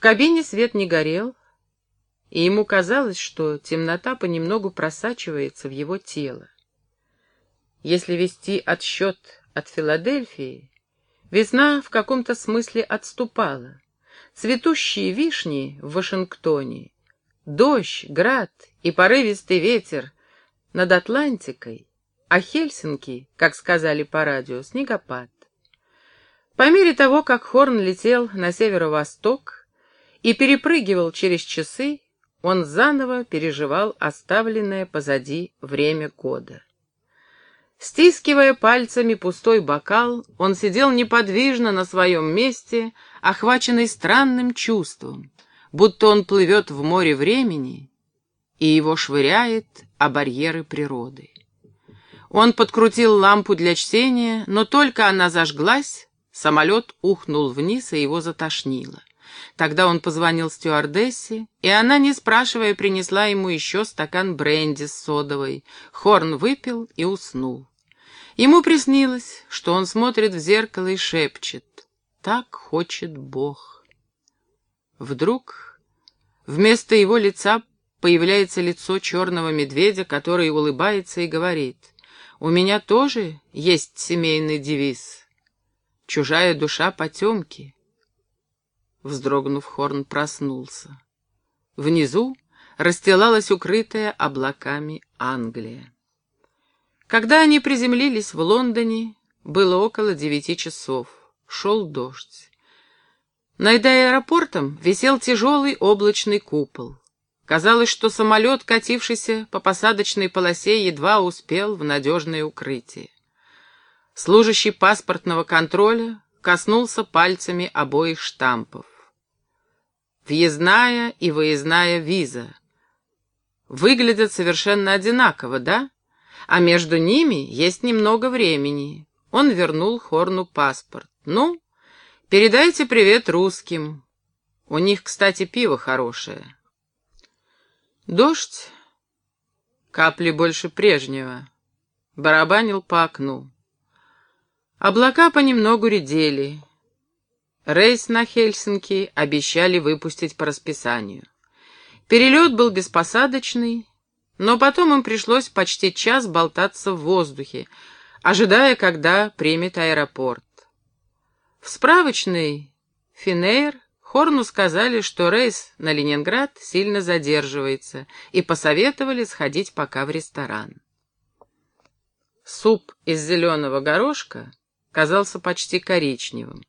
кабине свет не горел, и ему казалось, что темнота понемногу просачивается в его тело. Если вести отсчет от Филадельфии, весна в каком-то смысле отступала. Цветущие вишни в Вашингтоне, дождь, град и порывистый ветер над Атлантикой, а Хельсинки, как сказали по радио, снегопад. По мере того, как Хорн летел на северо-восток и перепрыгивал через часы, он заново переживал оставленное позади время года. Стискивая пальцами пустой бокал, он сидел неподвижно на своем месте, охваченный странным чувством, будто он плывет в море времени и его швыряет о барьеры природы. Он подкрутил лампу для чтения, но только она зажглась, самолет ухнул вниз, и его затошнило. Тогда он позвонил стюардессе, и она, не спрашивая, принесла ему еще стакан бренди с содовой. Хорн выпил и уснул. Ему приснилось, что он смотрит в зеркало и шепчет «Так хочет Бог». Вдруг вместо его лица появляется лицо черного медведя, который улыбается и говорит «У меня тоже есть семейный девиз. Чужая душа потемки». Вздрогнув, Хорн проснулся. Внизу расстилалась укрытая облаками Англия. Когда они приземлились в Лондоне, было около девяти часов. Шел дождь. Над аэропортом висел тяжелый облачный купол. Казалось, что самолет, катившийся по посадочной полосе, едва успел в надежное укрытие. Служащий паспортного контроля коснулся пальцами обоих штампов. Въездная и выездная виза. Выглядят совершенно одинаково, да? А между ними есть немного времени. Он вернул Хорну паспорт. Ну, передайте привет русским. У них, кстати, пиво хорошее. Дождь, капли больше прежнего, барабанил по окну. Облака понемногу редели. Рейс на Хельсинки обещали выпустить по расписанию. Перелет был беспосадочный, но потом им пришлось почти час болтаться в воздухе, ожидая, когда примет аэропорт. В справочной Финейр Хорну сказали, что рейс на Ленинград сильно задерживается, и посоветовали сходить пока в ресторан. Суп из зеленого горошка казался почти коричневым.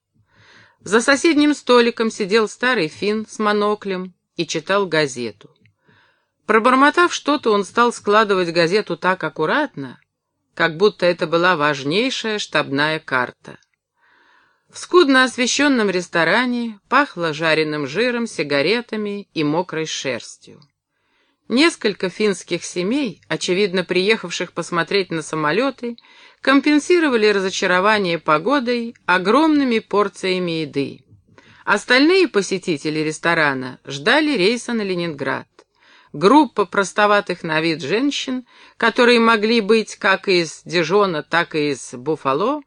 За соседним столиком сидел старый фин с моноклем и читал газету. Пробормотав что-то, он стал складывать газету так аккуратно, как будто это была важнейшая штабная карта. В скудно освещенном ресторане пахло жареным жиром, сигаретами и мокрой шерстью. Несколько финских семей, очевидно приехавших посмотреть на самолеты, компенсировали разочарование погодой огромными порциями еды. Остальные посетители ресторана ждали рейса на Ленинград. Группа простоватых на вид женщин, которые могли быть как из Дижона, так и из Буфало,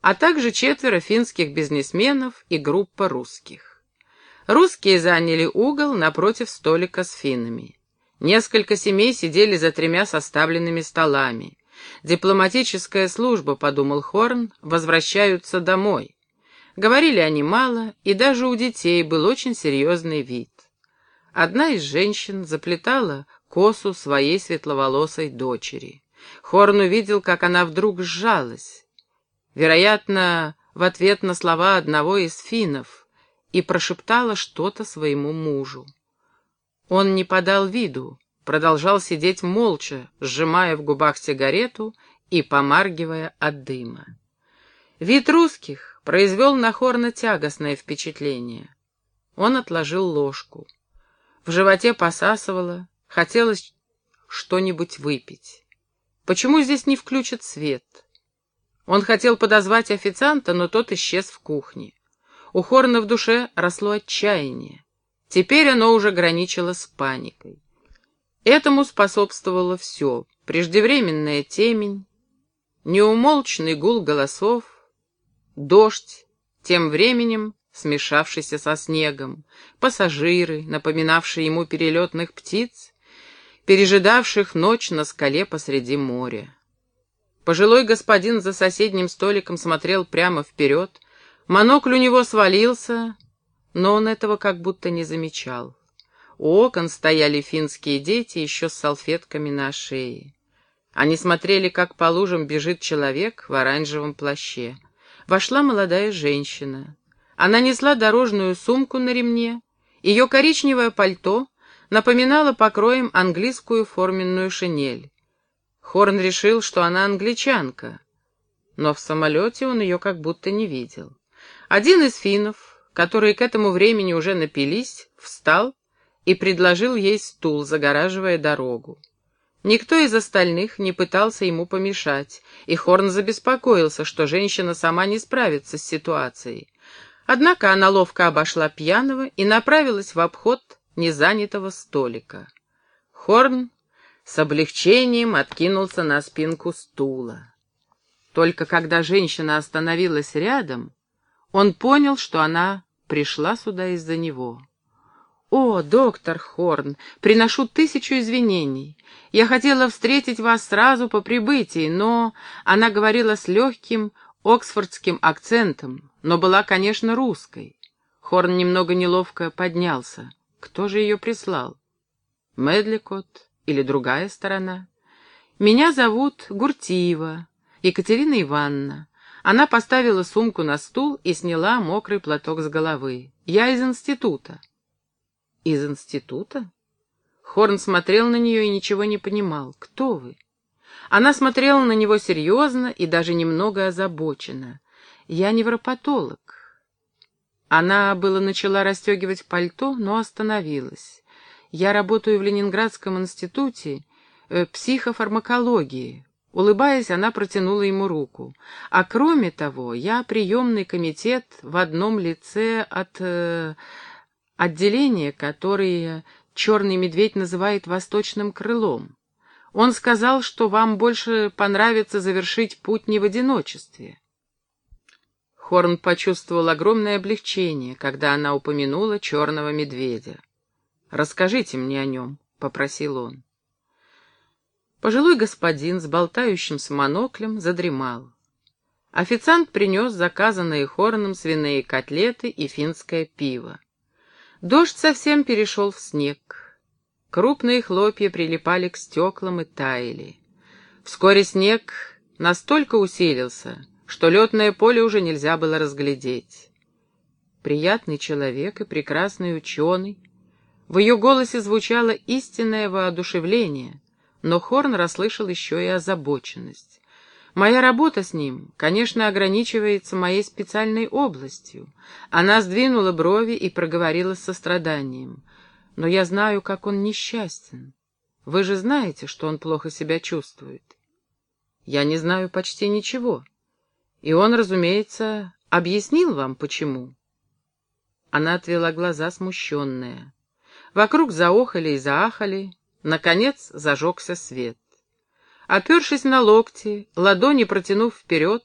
а также четверо финских бизнесменов и группа русских. Русские заняли угол напротив столика с финнами. Несколько семей сидели за тремя составленными столами. «Дипломатическая служба», — подумал Хорн, — «возвращаются домой». Говорили они мало, и даже у детей был очень серьезный вид. Одна из женщин заплетала косу своей светловолосой дочери. Хорн увидел, как она вдруг сжалась вероятно, в ответ на слова одного из финнов, и прошептала что-то своему мужу. Он не подал виду, продолжал сидеть молча, сжимая в губах сигарету и помаргивая от дыма. Вид русских произвел на Хорна тягостное впечатление. Он отложил ложку. В животе посасывало, хотелось что-нибудь выпить. Почему здесь не включат свет? Он хотел подозвать официанта, но тот исчез в кухне. У Хорна в душе росло отчаяние. Теперь оно уже граничило с паникой. Этому способствовало все — преждевременная темень, неумолчный гул голосов, дождь, тем временем смешавшийся со снегом, пассажиры, напоминавшие ему перелетных птиц, пережидавших ночь на скале посреди моря. Пожилой господин за соседним столиком смотрел прямо вперед, монокль у него свалился, но он этого как будто не замечал. У окон стояли финские дети еще с салфетками на шее. Они смотрели, как по лужам бежит человек в оранжевом плаще. Вошла молодая женщина. Она несла дорожную сумку на ремне. Ее коричневое пальто напоминало покроем английскую форменную шинель. Хорн решил, что она англичанка, но в самолете он ее как будто не видел. Один из финнов, которые к этому времени уже напились, встал и предложил ей стул, загораживая дорогу. Никто из остальных не пытался ему помешать, и Хорн забеспокоился, что женщина сама не справится с ситуацией. Однако она ловко обошла пьяного и направилась в обход незанятого столика. Хорн с облегчением откинулся на спинку стула. Только когда женщина остановилась рядом, он понял, что она пришла сюда из-за него. «О, доктор Хорн, приношу тысячу извинений. Я хотела встретить вас сразу по прибытии, но...» Она говорила с легким оксфордским акцентом, но была, конечно, русской. Хорн немного неловко поднялся. Кто же ее прислал? Медликот или другая сторона? Меня зовут Гуртиева, Екатерина Ивановна. Она поставила сумку на стул и сняла мокрый платок с головы. Я из института. «Из института?» Хорн смотрел на нее и ничего не понимал. «Кто вы?» Она смотрела на него серьезно и даже немного озабоченно. «Я невропатолог». Она было начала расстегивать пальто, но остановилась. «Я работаю в Ленинградском институте э, психофармакологии». Улыбаясь, она протянула ему руку. «А кроме того, я приемный комитет в одном лице от...» отделение, которое черный медведь называет восточным крылом. Он сказал, что вам больше понравится завершить путь не в одиночестве. Хорн почувствовал огромное облегчение, когда она упомянула черного медведя. «Расскажите мне о нем», — попросил он. Пожилой господин с болтающимся моноклем задремал. Официант принес заказанные Хорном свиные котлеты и финское пиво. Дождь совсем перешел в снег. Крупные хлопья прилипали к стеклам и таяли. Вскоре снег настолько усилился, что летное поле уже нельзя было разглядеть. Приятный человек и прекрасный ученый. В ее голосе звучало истинное воодушевление, но Хорн расслышал еще и озабоченность. Моя работа с ним, конечно, ограничивается моей специальной областью. Она сдвинула брови и проговорила с состраданием. Но я знаю, как он несчастен. Вы же знаете, что он плохо себя чувствует. Я не знаю почти ничего. И он, разумеется, объяснил вам, почему. Она отвела глаза, смущенная. Вокруг заохали и заахали. Наконец зажегся свет. Опершись на локти, ладони протянув вперед,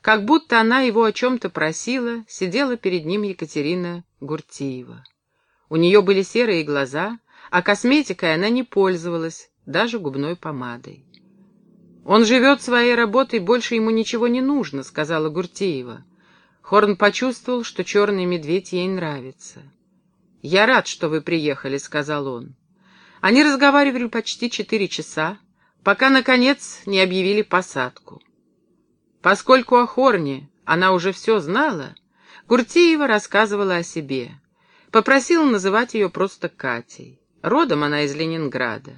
как будто она его о чем-то просила, сидела перед ним Екатерина Гуртиева. У нее были серые глаза, а косметикой она не пользовалась, даже губной помадой. «Он живет своей работой, больше ему ничего не нужно», — сказала Гуртиева. Хорн почувствовал, что черный медведь ей нравится. «Я рад, что вы приехали», — сказал он. Они разговаривали почти четыре часа, пока, наконец, не объявили посадку. Поскольку о Хорне она уже все знала, Гуртиева рассказывала о себе. Попросила называть ее просто Катей. Родом она из Ленинграда.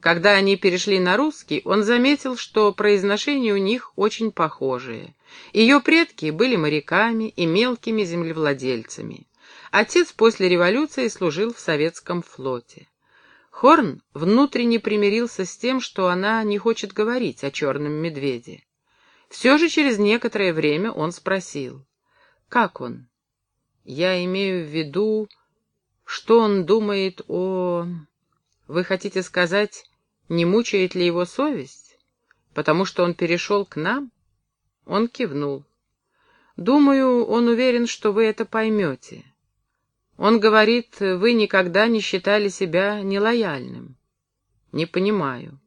Когда они перешли на русский, он заметил, что произношение у них очень похожее. Ее предки были моряками и мелкими землевладельцами. Отец после революции служил в советском флоте. Хорн внутренне примирился с тем, что она не хочет говорить о черном медведе. Все же через некоторое время он спросил, «Как он?» «Я имею в виду, что он думает о...» «Вы хотите сказать, не мучает ли его совесть? Потому что он перешел к нам?» Он кивнул. Думаю, он уверен, что вы это поймете. Он говорит, вы никогда не считали себя нелояльным. Не понимаю.